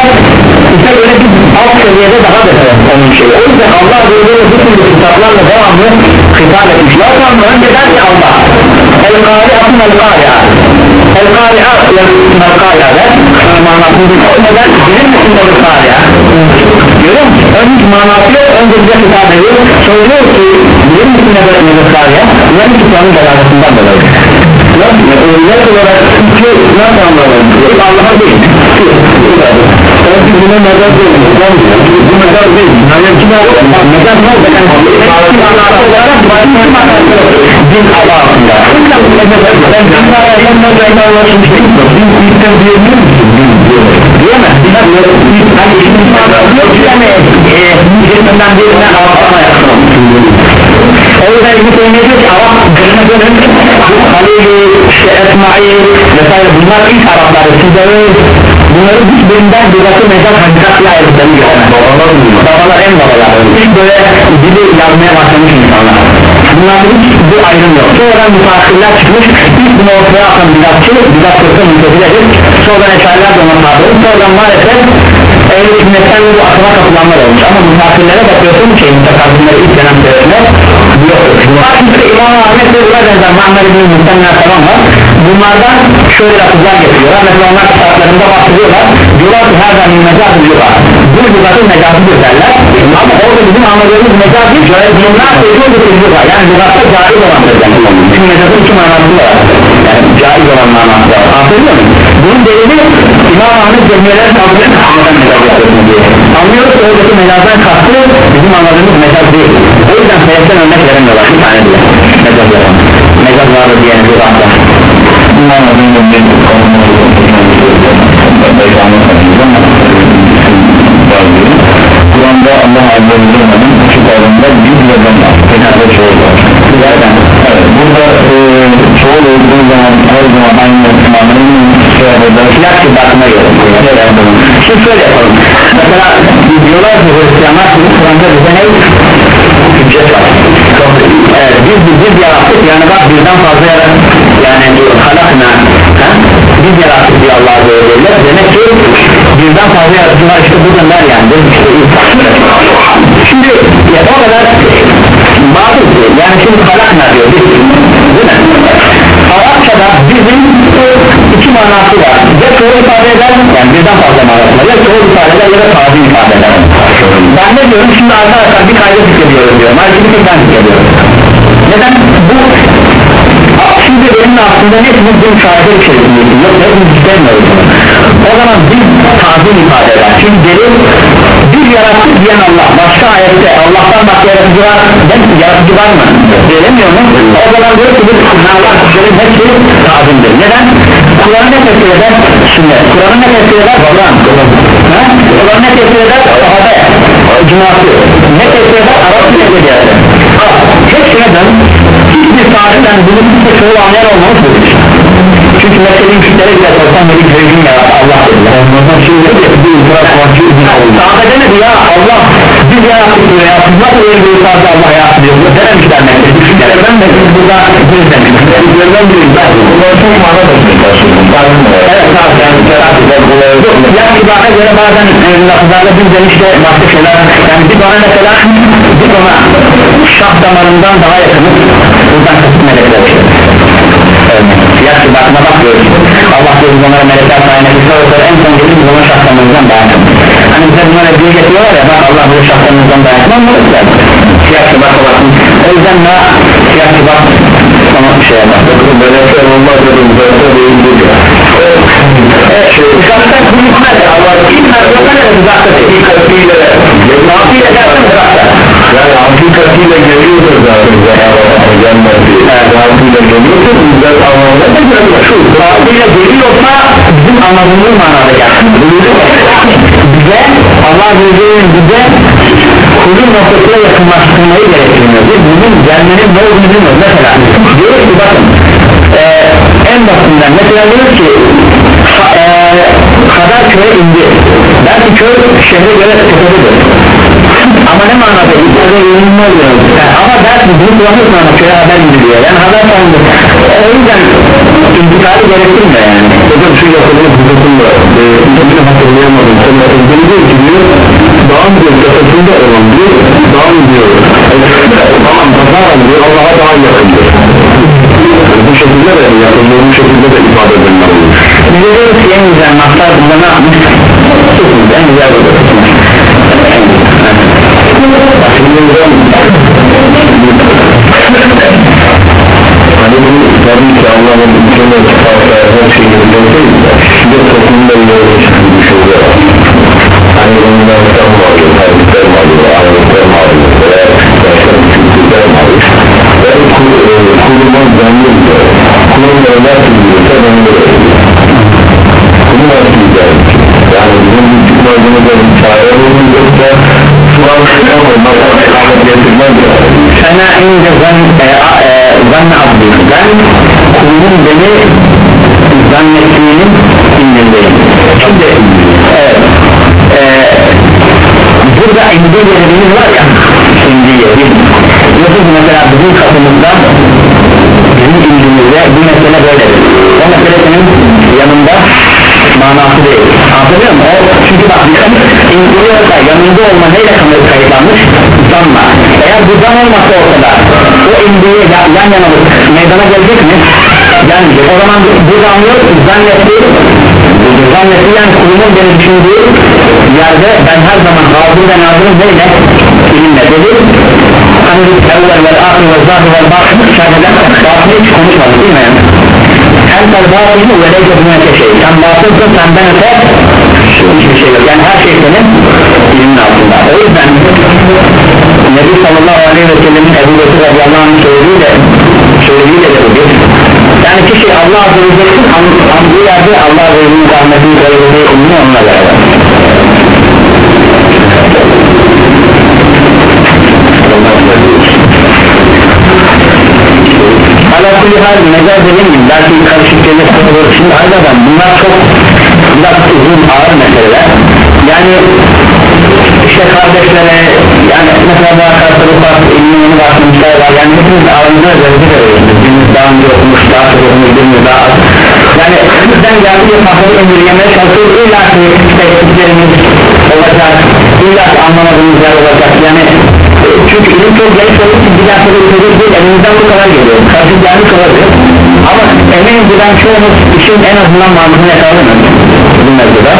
ise böyle bir alt seviyede daha da onun şeyi o yüzden Allah böyle bu türlü kitaplarla devamlı hitap etmiş. Allah'tan önce der ki Allah. el-Kari atın el-Kari El-Kari'a El-Kari'a der manasını bilmiyor neden bilir misin El-Kari'a görüyor musun? Önce manası yok önce bize hitap ediyor. Söylüyor ki bilir misin El-Kari'a bunların kitabının delaletından dolayı net olarak ki nasıl anlamı Allah'a değil Sanki buna mezar değil Bu mezar değil Mezar kime Mezar ne olacak Din Allah altında Ben din arayla mezarına ulaşmıştım Din ilkten diyebilir misin? Diyemez Hani işin manası yok yani Birinden birine ağlama yapsın o yüzden İbn-i Teymiye diyor ki Arap gönlüne dönün Halil-i, işte Esmail vesaire bunlar ilk Arapları Sizleri bunları hiçbirinden Bidatı mezat hakikatla ayırdıklarını göremez Babalar en babalar. İlk böyle dili yazmaya başlamış insanlar. Bunlarda hiç bu ayrım yok. Sonradan müteahhirler çıkmış İlk bunu ortaya atan bidatçı Bidat fırka münteziledir Sonradan eserler de ona tabi Sonradan maalesef Ehl-i sünnetten bu akıma kapılanlar olmuş. Ama müteahhirlere bakıyorsun ki Müteahhirlere ilk dönem yoktur. Şimdi İmam Ahmet de buna benzer Muhammed bin Muhtemelen falan var. Bunlardan şöyle lafızlar getiriyorlar. Mesela onlar kitaplarında bahsediyorlar Diyorlar ki her zaman mecaz diyorlar Bu lügatın mecazıdır derler. Ama orada bizim anladığımız mecaz değil Bunlar sözü getiriyorlar Yani lügatta caiz olandır Çünkü mecazın iki manası var. Yani caiz olan manası var. Anladın mı? Bunun delili İmam Ahmet cemiyelerin kaldırın Ahmet'ten mecaz yapıyorsun diye Anlıyoruz ki oradaki mecazdan kastı Bizim anladığımız mecaz değil. O yüzden seyreden örnek veremiyorlar. Bir tane bile. Mecaz yapan Mecaz vardır diyen bir vakta Bunlar adında bir Kur'an'da Allah Azze ve Celle'nin kitabında bir ve ben genelde çoğul var. Evet, burada e, çoğul olduğu zaman her zaman aynı şey yapacak. Silah kitabına göre. Şimdi şöyle yapalım. Mesela diyorlar ki Hristiyanlar Kur'an'da bize ne hüccet var. Evet, biz biz biz yarattık. Yani bak birden fazla yarattık. Yani halakna ha? biz yarattık diyor Allah Azze ve demek ki birden fazla yaratıcılar işte burada der yani? İşte şimdi ya, o kadar bazı yani şimdi halakna diyor biz değil mi? Arapçada bizim iki manası var. Ya çoğu ifade eder yani birden fazla manası var. Ya çoğu ifade eder ya da tabi ifade eder. Ben ne diyorum? Şimdi arkadaşlar bir kayda zikrediyoruz diyorum. Halbuki bir tek ben zikrediyorum. Neden? Bu şimdi benim aslında hepimiz bir şahide içerisindeyiz yok hepimiz istemiyoruz o zaman biz tazim ifade eder. Çünkü delil bir yarattık diyen Allah. Başka ayette Allah'tan başka yaratıcı var ben yaratıcı var mı? Söylemiyor mu? O zaman diyor ki biz Allah kişilerin hepsi tazimdir. Neden? Kur'an'ı ne tefsir eder? Sünnet. Kur'an'ı ne tefsir eder? Kur'an. Kur'an'ı ne tefsir eder? Sahabe. Cuması ne tefsir eder? Arap ne tefsir eder bunu bir çoğu anlayan olmamız bu çünkü Mekke'nin müşriklere bile sorsan Melik Zevcin yarattı Allah dediler onlardan şimdi bir itiraz var ki sahabe demedi ya? Allah biz yarattık diyor ya siz nasıl öyle bir sadece Allah yarattı diyor dememişler Mekke'de müşriklerden de biz burada biz demişler bizlerden biriyiz bunlar çok mana da evet zaten ya ibade göre bazen lafızlarla biz demişte başka şeyler yani bir bana mesela bir bana şah damarından daha yakınız buradan kısım melekler Siyah kibatına bakıyoruz Allah diyor biz onlara melekler sayesinde kısa olsa en son gelir biz ona şah damarından daha yakın hani bize bunlara bir getiriyorlar ya bak Allah bize şah damarından daha yakın onları güzel siyah kibata bakın o yüzden ne siyah kibat sana bir şey yapar melekler olmaz dedim böyle değildir ya uzaktan kulüpler ya Allah ilmler uzaktan evet uzakta değil hakikatiyle hakikatiyle gelsin uzakta Yani hakikatiyle geliyordur zaten. Gelmedi. Hakikatiyle geliyordur. Bizler anlamda ne diyor şu hakikatiyle geliyorsa bizim anladığımız manada gelsin. Bize Allah Azze'nin bize kulun noktasına yakınlaştırmayı gerektiriyor. Biz bunun gelmenin ne olduğunu bilmiyoruz. Mesela diyoruz ki bakın e, en basitinden mesela diyoruz ki e, kadar köye indi. Belki köy şehre göre tepededir ama ne manada? İçeride yayınlı oluyor. Yani, ama ders bizim kullanır sonra köye haber indiriyor. Yani haber sandı. E, o yüzden intikali gerektirmiyor yani. Hocam şu yapılır hukukumda e, hepsini hatırlayamadım. Sonra özelliği ki diyor dağın diyor kafasında olan diyor dağın diyor. E, tamam pazar diyor Allah'a daha yakındır. bu şekilde de yakınlığı bu şekilde de ifade edilmeli. Bize diyoruz ki en güzel mahtar bunda ne yapmış? En güzel burada tutmuş. Hani bunu tabii ki Allah'ın ülkene çıkarsa her şeyi öldürseydi Şimdi toplumda ileri çıkmış oluyor Hani bundan tam var, tarihler var, ayrıntlar var veya başka bir kültürler var Ben kuruma zannım diyor Kurum da nasıl diyorsa ben de Kurum nasıl diyor Yani bunun bir çıkmazını da bir çare olmuyorsa sana inde zan, e, e, zan abdi Ben kulun beni zannettiğinin indindeyim Şimdi evet, e, Burada indiye dediğimiz var ya indiye biz Nasıl mesela bizim kapımızda Bizim indimizde bir mesele böyledir O meselesinin yanında manası değil anlatabiliyor muyum? O, çünkü bak dikkat indiriyorsa yanında olma neyle kayıtlanmış? Zanla eğer bu zan olmasa ortada o indiye yan, yan yana meydana gelecek mi? gelmeyecek o zaman bu zanlı zannetti zannetti yani kulumun beni düşündüğü yerde ben her zaman hazır ve nazırım neyle? ilimle dedi hani evvel vel ahir ve zahir vel batın şahiden batını hiç konuşmadık değil mi? Hem de batını ve leyce bu şey. Sen batınsın senden öte hiçbir şey yok. Yani her şey senin ilimin altında. O yüzden Nebi sallallahu aleyhi ve sellemin Ebu Bekir radıyallahu anh söylediğiyle söylediğiyle de bu bir. Yani kişi Allah azze ve celle'nin yerde Allah azze ve celle'nin rahmetini söylediği umunu onunla beraber. Hala kulli hal mezar dediğim gibi belki karışık gelir olur şimdi ayrıca bunlar çok biraz uzun ağır meseleler. Yani işte kardeşlere yani mesela bu arkadaşlar ufak ilmi yeni başlamışlar var. Yani hepimiz aramızda özellikle veriyoruz. Birimiz daha önce okumuş daha çok okumuş birimiz daha az. Yani bizden geldiği fazla emirlemeye çalışıyoruz. İlla ki tekliflerimiz olacak illa ki anlamadığımız yer olacak. Yani çünkü ilim çok geniş olduğu için bir dakika bir çocuk değil. Elimizden bu kadar geliyor. Karşı gelmiş olabilir. Ama eminim giden çoğumuz işin en azından mantığını yakalamıyor bu mevzuda.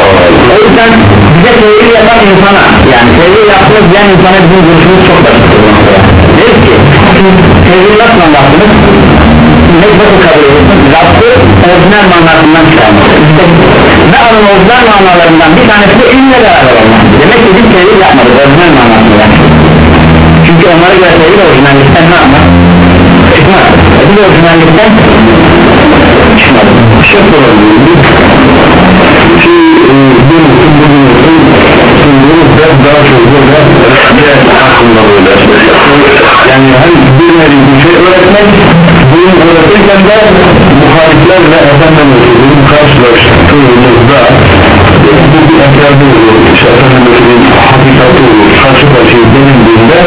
O yüzden bize teori yapan insana yani teori yaptığınız diyen insana bizim görüşümüz çok basit. Deriz ki teori nasıl anlattınız ne nasıl kabul ediyorsunuz Rabb'ı orijinal manasından çıkarmak. Ve onun orijinal manalarından bir tanesi de ilimle beraber olmak. Demek ki biz teori yapmadık orijinal manasında çünkü onlara göre teori orijinallikten ne yapmak çıkmaz biz orijinallikten çıkmadık Şef olabilir ki e, mutum bugün mutum sunduğumuz ders daha çok böyle yani hem bilmediği bir şey öğretmek bunu öğretirken de muhaliflerle efendimizin karşılaştığımızda bu bir etrafı olur işte efendimizin hakikati olur karşı karşıya denildiğinde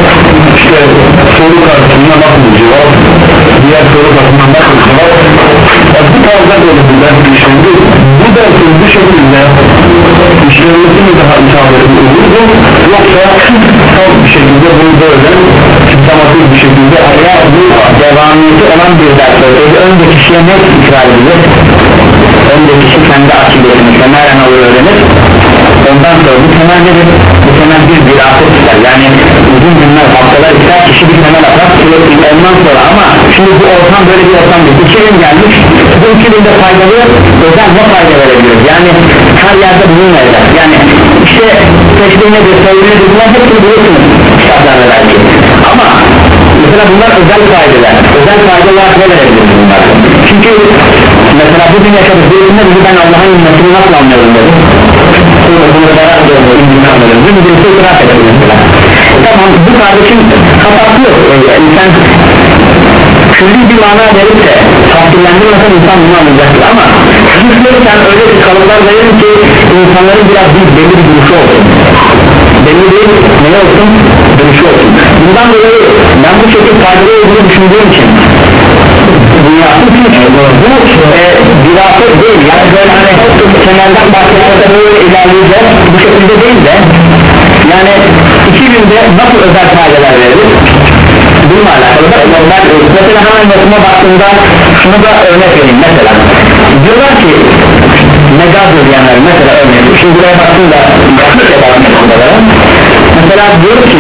soru karşısında nasıl cevap diğer soru karşısında nasıl cevap ya bu tarzda böyle bir ders işlendi. Bu dersin bu şekilde işlenmesi mi daha isabetli olurdu yoksa tam bir şekilde bunu böyle sistematik bir şekilde eğer bu devamiyeti olan bir ders olsaydı önce kişiye ne ikrar edilir. Önce kişi kendi akidesini temelen alır öğrenir ondan sonra bu temel nedir? Bu temel bir dirafet ister yani uzun günler haftalar ister kişi bir temel atar sürekli ondan sonra. Ama şimdi bu ortam böyle bir ortam değil. İki ilim gelmiş bu iki ilimde faydalı özel ne fayda verebiliyor yani her yerde bulunmayacak yani işte teşbih nedir sevgi nedir bunlar hepsini bulursunuz kitaplarda belki. Ama mesela bunlar özel faydeler özel fayda olarak ne verebiliriz bunlar? Çünkü mesela bugün yaşadık bizi ben Allah'ın ümmetini nasıl anlıyorum dedi bunu ediyorum İngilizce anlıyorum değil mi birisi tamam bu kardeşin hatası yok Ee, insan külli bir mana verip de tahsillendirmesen insan bunu anlayacaktır ama hükmürken öyle bir kalıplar verir ki insanların biraz bir belli bir duruşu olsun belli bir ne olsun duruşu olsun bundan dolayı ben bu şekilde faydalı olduğunu düşündüğüm için bunu yaptım çünkü bu e, dirafet değil yani böyle hani temelden başlayacak böyle ilerleyeceğiz bu şekilde değil de yani iki günde nasıl özel faydalar verir bununla alakalı da normal mesela hemen notuma baktığımda şunu da örnek vereyim mesela diyorlar ki megazdır yani mesela örnek şimdi buraya baktığımda şey mesela diyor ki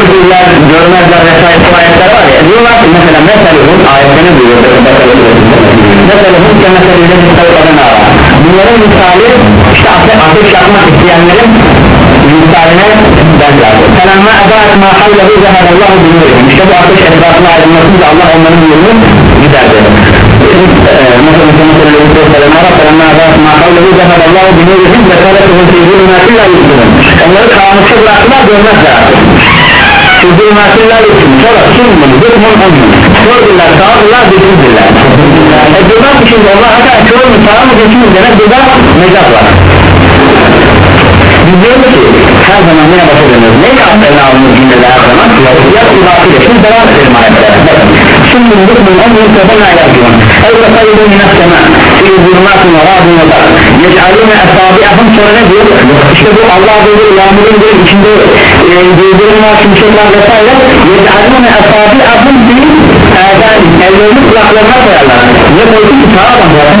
görürler, görmezler vesaire bu ayetler var ya diyorlar ki mesela meselehun ayetlerini duyuyor. Meselehun ke meselehun mustakadan ara bunların misali işte ateş yapmak isteyenlerin misaline benzer. Felemma edaat ma havlehu zehalallahu bilmiyorum işte bu ateş etrafına ayrılmasınca Allah onların yolunu giderdi. Onları karanlıkta bıraktılar görmezler artık şu zulmatilla yuttunun sonra sümmun zıkmun ummun gördüler sağdılar bitirdiler e buradan şimdi onlar hakikaten çoğu sağ mı demek burada mecaz var biz diyoruz ki her zaman yine başa dönüyoruz. Neyi aklına alınır cümleler her zaman ya kulakıyla şimdi devam edelim ayetlere şimdi zıkmun ummun sefena yazıyor ev tasayyidu minassema fi zulmatun ve radun ve dar yec'alune esabi'ahum sonra ne diyor? İşte bu Allah böyle yağmurun böyle içinde e, gözlerin var şimşekler vesaire yec'alune esabi'ahum fi erden ellerini kulaklarına koyarlar. Ne koydu ki? Sağa adam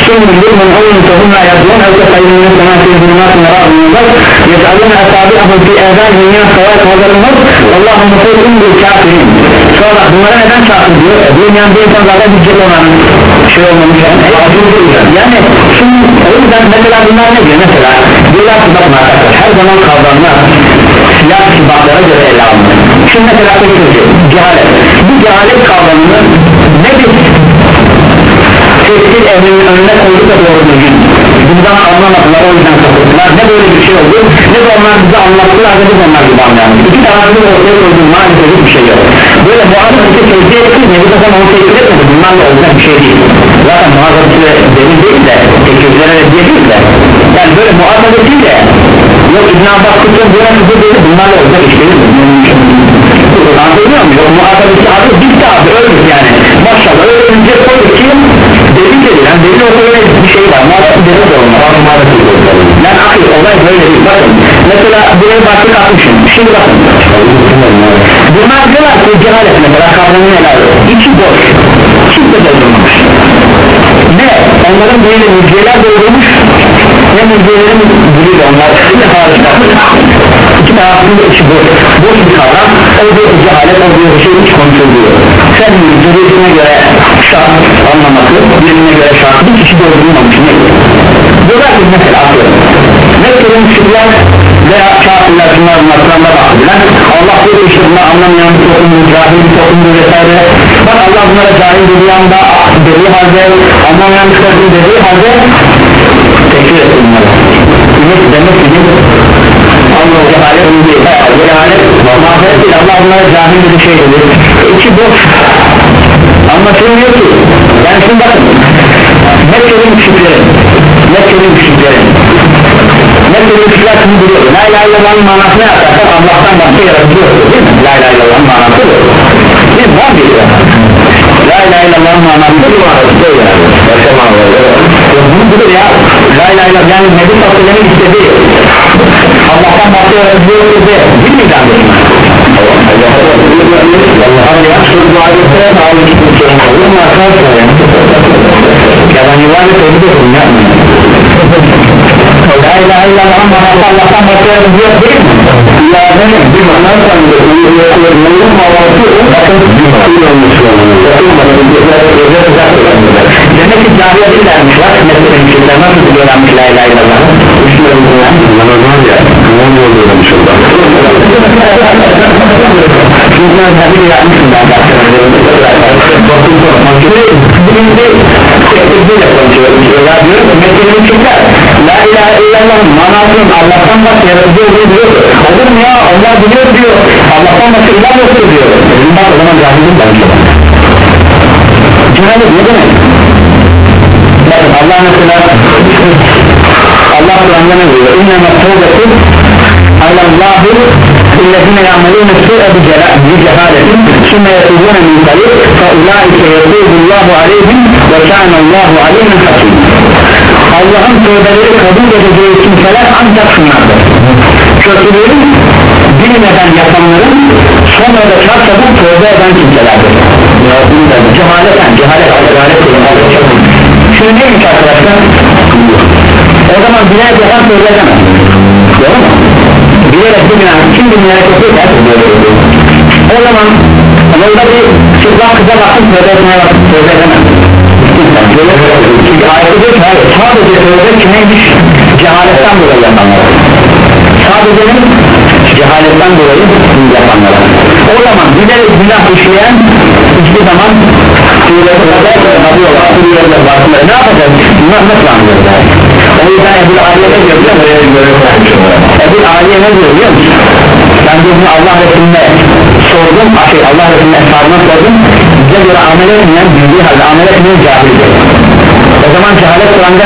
فهم يرجون أو تقيمون من السماء في ظلمات نراء من البر يجعلون أصابعهم في آذانهم من الصوات هذا المر والله مصير بالكافرين sonra bunlara neden çarptı diyor dünyanın bir insanlarda bir cep olan şey olmamış yani yani şimdi o yüzden mesela bunlar ne diyor mesela diyorlar ki bakın arkadaşlar her zaman kavramlar silah sıfatlara göre ele alınır şimdi mesela tek sözü cehalet bu cehalet kavramını ne bir tefsir ehlinin önüne koyduk da doğru düzgün. Bundan anlamadılar o yüzden kapattılar ne böyle bir şey oldu ne de onlar bize anlattılar da biz onlar gibi anlayalım iki tarafını da ortaya koyduğum maalesef hiçbir şey yok. Böyle muhabbeti tevzi ettik ne bir zaman onu tevzi etmedi bunlarla olacak bir şey değil. Zaten muhabbeti delil değil de tekirlere reddiye değil de. Yani böyle muhabbeti değil de. Yok İbn Abbas bu nasıl bu dedi bunlarla olacak iş değil anlıyor muyum? Muhabbeti abi bitti abi öldük yani maşallah öyle koyduk ki delil edilen delil olsa öyle bir şey var. Muhabbeti delil de olmaz. Yani akıl olay böyle değil. Bakın mesela buraya başlık atmışım. Şimdi bakın. Bunlar diyorlar ki cehalet mesela kavramını ele alıyor içi boş. Kimse doldurmamış. Ne? Onların böyle müjdeler doldurmuş. Ne müjdelerin diliyle onlar. Ne harika iki tarafının da içi boş. Boş bir kavram. O diyor ki cehalet o diyor şey hiç konuşuluyor sen birisine göre şart anlaması birine göre şart bir kişi doldurulmamış ne? Diyorlar ki mesela atıyorum Mekke'de müşrikler veya kafirler bunlar Kur'an'da bahsedilen Allah diyor işte bunlar anlamayan bir toplumdur cahil bir toplumdur vesaire. Bak Allah bunlara cahil dediği anda dediği halde anlamayan bir toplum dediği halde tekfir etti bunları demek demek ki Allah cehalet cehalet mağfiret değil Allah onlara cahil bir şey dedi. İçi boş. Anlaşılmıyor ki yani şimdi bakın Mekke'nin müşriklerin Mekke'nin müşriklerin Mekke'nin müşrikler şunu biliyor La ilahe illallah'ın manası ne yaparsan Allah'tan başka yaratıyor değil mi? La ilahe illallah'ın manası bu değil mi? Var bir La ilahe illallah'ın manası bu manası bu yani Başka manaları Bunu budur ya La ilahe illallah yani Nebi Sallallahu istediği Allah'tan başka yaratıyor dedi Değil mi lan benim? Allah ya şu duayete sağlık için şey olur mu arkadaşlar ya? Ya ben yuvarlı tevhid ediyorum yapmayın. La ilahe illallah manası Allah'tan başka yaratıyor değil mi? Ya benim bir manası Nurun manası bakın bir olmuş Demek ki cariyeti vermişler Mesela müşrikler nasıl biliyorlarmış la ilahe illallah Müşrikler Ramazan ya Ramazan yolda öğrenmiş oldu Çünkü ben tabi yapmışım ben La ilahe illallah manasının Allah'tan başka yaratıcı olduğu diyor Olur mu ya onlar biliyor diyor Allah'tan başka ilah yoktur diyor bak o zaman cahilin ben Cehalet ne demek? Bakın Allah mesela Allah Kur'an'da ne diyor? İnnemâ tevbetu alallâhu illezine ya'melûne su'e bicehâletin sümme yetûbûne min kalib fe ulâike yetûbullahu aleyhim ve kânallâhu aleyhim hakim Allah'ın tövbeleri kabul edeceği kimseler ancak şunlardır kötülerin bilmeden yapanların sonra da çarçabuk tövbe eden kimselerdir cehaleten cehalet cehalet şimdi neymiş arkadaşlar o zaman birer yapan tövbe edemez doğru mu bilerek bu günah kim bilmeyerek okuyorsa o zaman yolda bir çıplak kıza bakıp tövbe etmeye bakıp tövbe edemez şey çünkü ayette diyor ki hayır sadece tövbe kimeymiş cehaletten dolayı yapanlara. Sadece cehaletten dolayı yapanlara günah işleyen hiçbir zaman ne yapacak? Bunlar nasıl anlıyorlar? O yüzden Ebu Aliye ne diyor biliyor musun? Ebu Aliye ne diyor biliyor musun? Ben de bunu Allah Resulüne sordum, şey, Allah Resulüne eshabına sordum bize göre amel etmeyen bildiği halde amel etmeyen cahildir o zaman cehalet Kur'an'da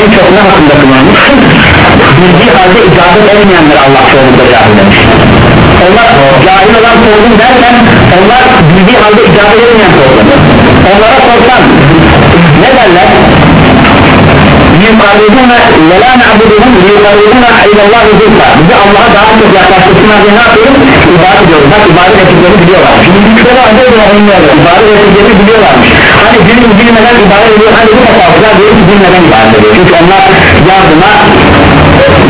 en çok ne hakkında kullanmış? bildiği halde icabet etmeyenler Allah çoğunlukla cahil demiş onlar cahil olan toplum derken onlar bildiği halde icabet etmeyen toplum onlara sorsan ne derler? Yukarıdığına ve la na'buduhum yukarıdığına ilallahi zulfa bizi Allah'a daha çok yaklaştırsınlar diye ne yapıyoruz? ibadet ediyoruz. Bak ibadet ettiklerini biliyorlar. Şimdi var da oynuyorlar ibadet ettiklerini biliyorlarmış. Hani bilim bilmeden ibadet ediyor. Hani bu tasavvuflar diyor ki bilmeden ibadet ediyor. Çünkü onlar yardıma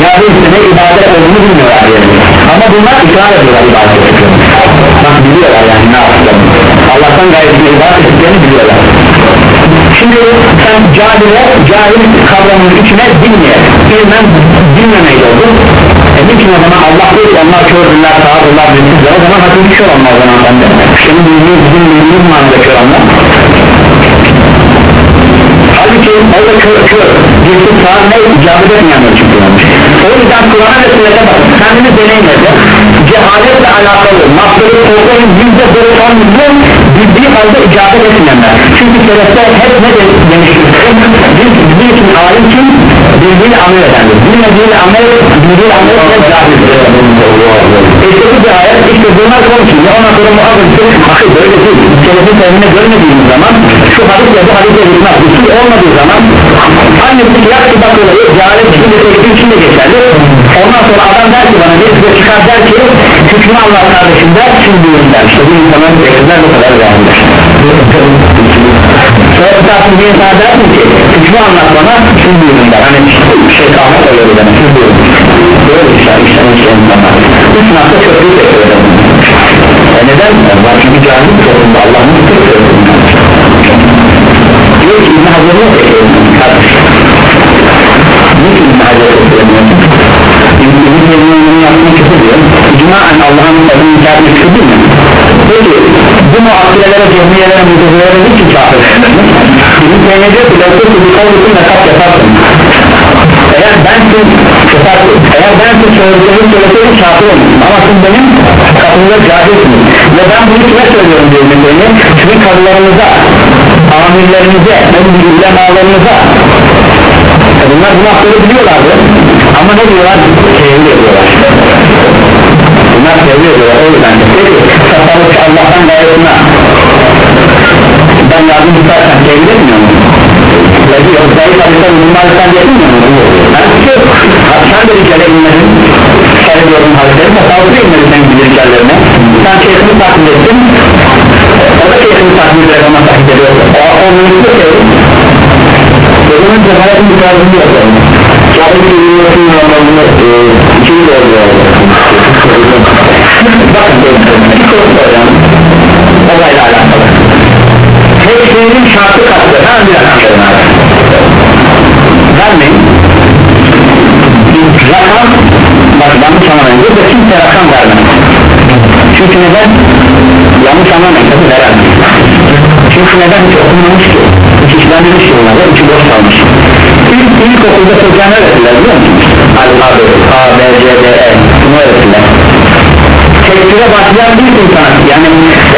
yardım üstüne ibadet olduğunu bilmiyorlar yani. ama bunlar ikrar ediyorlar ibadet ettiklerini. Bak biliyorlar yani ne yaptıklarını Allah'tan gayet bir ibadet ettiklerini biliyorlar Şimdi sen cahile, cahil kavramının içine bilmeye, bilmem, bilmemeyi oldun. E niçin o zaman Allah değil, onlar kördüler, sağırdılar, bilsizler, o zaman hakiki kör olma o zaman sende. Senin bildiğin, bizim bildiğimiz manada kör olma. Halbuki orada kör, kör, sağır ne icabet etmeyenler kullanmış. O yüzden Kur'an'a ve sünnete bakın, kendini deneyimledi. Cehaletle alakalı, masları toplayın, yüzde doksan milyon bildiği halde icabet etmeyenler. Çünkü selefte hep ne demiştir? Biz, bizim için alim kim? Bildiğiyle amel edendir. Bilmediğiyle amel, bildiğiyle amel eden cahildir. İşte bu ayet, işte bunlar konuşuyor. Ondan sonra muhabbeti, akıl böyle değil. Selefin sevimine görmediğimiz zaman, şu hadisle bu hadisle gitmez. Şey olmadığı zaman, annesi yak ki bak olayı, cehalet içinde, tekbir içinde geçerli. Ondan sonra adam der ki bana, bir çıkar der ki, hükmü Allah kardeşim der, şimdi der. İşte bu insanların bu kadar cahildir. Sonra tutarsın bir insana dersin ki hükmü anlat bana siz buyurun der hani şey kalmak öyle bir demek siz buyurun böyle işler işler işler insanlar üç nokta köprüyü tekrar eder e neden? var çünkü cahil toplumda Allah'ın tutuyor diyor ki İbn Hacer'i yok kardeş niçin İbn Hacer'i okuyamıyorsun? İbn Hacer'in yaptığını kötü diyor Allah'ın adını inkar etmek kötü değil mi? Peki bu muakkilelere, cehmiyelere, mütezelere niçin kafir? Bizim teyne diyor ki lafı bir kavlusun ve kap yaparsın. Eğer ben eğer ben siz söylediğimi söyleseydim kafir olmuşsun ama siz benim kapımda cahilsiniz. Ve ben bunu kime söylüyorum diyor mesela sizin kadılarınıza amirlerinize ulemalarınıza. e bunlar bu hakları biliyorlardı. Ama ne diyorlar? tevhid ediyorlar. Bunlar tevhid ediyorlar. O yüzden peki tasarruf Allah'tan gayetine ben yardım istersen tevhid etmiyor mu? Peki o zayıf hadisler bulunmazsan diyemiyor mu? Ben tutuyor sen de ricale inmedin seyrediyorum hadisleri tasavvufu inmedin sen gibi ricalerine sen şeyhini takip ettin. O da şeyhini takip ederek ama takip ediyor. O, o mülkü tevhid Cehaletin bir tarzını yapalım Cahil kelimesinin anlamını kim doğru Bakın bir soru soracağım Olayla alakalı. Hepsinin şartı kaçtı Hemen bir abi. Vermeyin. Rakam Bak yanlış anlamayın Burada kimse rakam vermez. Çünkü neden? Yanlış anlamayın tabi veremez. Çünkü neden? Hiç okunmamış ki Hiç işlenmemiş ki bunlarda içi boş kalmış. İlk, ilk okulda çocuğa ne öğretirler biliyor musunuz? A, B, A, B, C, D, E. Bunu öğretirler Tekfire başlayan bir insan yani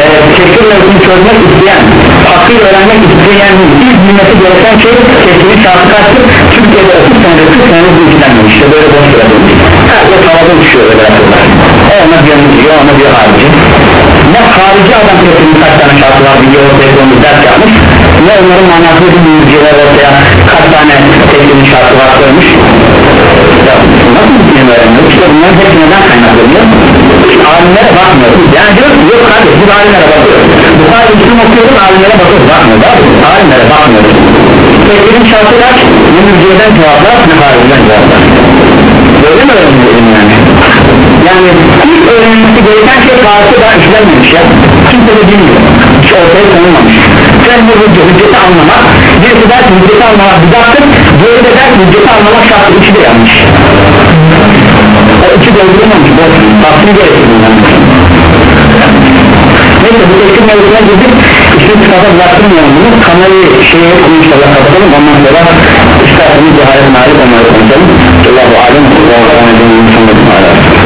e, tekfir mevzunu çözmek isteyen hakkıyı öğrenmek isteyen ilk bilmesi gereken şey tekfirin şartı kaçtır? Türkiye'de 30 senede 40 senede bu ilgilenmiyor işte böyle boş bırakılmış herkes havada uçuyor böyle bırakırlar o ona diyor ona diyor harici ne harici adam tekfirin kaç tane şartı var biliyor ortaya koymuş ders yapmış ne onların manasını bilmeyiciler ortaya kaç tane tekfirin şartı var koymuş. Nasıl bir şey öğrenmiyor işte bunların hepsi neden kaynaklanıyor? Alimlere bakmıyoruz yani diyoruz ki yok kardeş biz alimlere bakıyoruz. Bu kadar isim okuyoruz alimlere bakıyoruz. Bakmıyoruz alimlere bakmıyoruz. Tekfirin şartı kaç? Ne mürciyeden cevaplar ne hariciden cevaplar. Böyle mi öğreniyorum yani yani ilk öğrenilmesi gereken şey karşı da işlenmemiş ya. Kimse de bilmiyor. Hiç ortaya konulmamış. Sen bu hücceti anlamak birisi der ki hücceti anlamak bidattır diğeri de der ki hücceti anlamak şartı üçü de yanlış. O üçü doldurulmamış bu tahsil gerekir bundan ne neyse bu teşkil mevzusuna girdik işte sıfata bıraktırmayalım bunu. Kamerayı şeye inşallah kapatalım ondan sonra isterseniz cehalet malik onları konuşalım Allahu alem. Allahu alem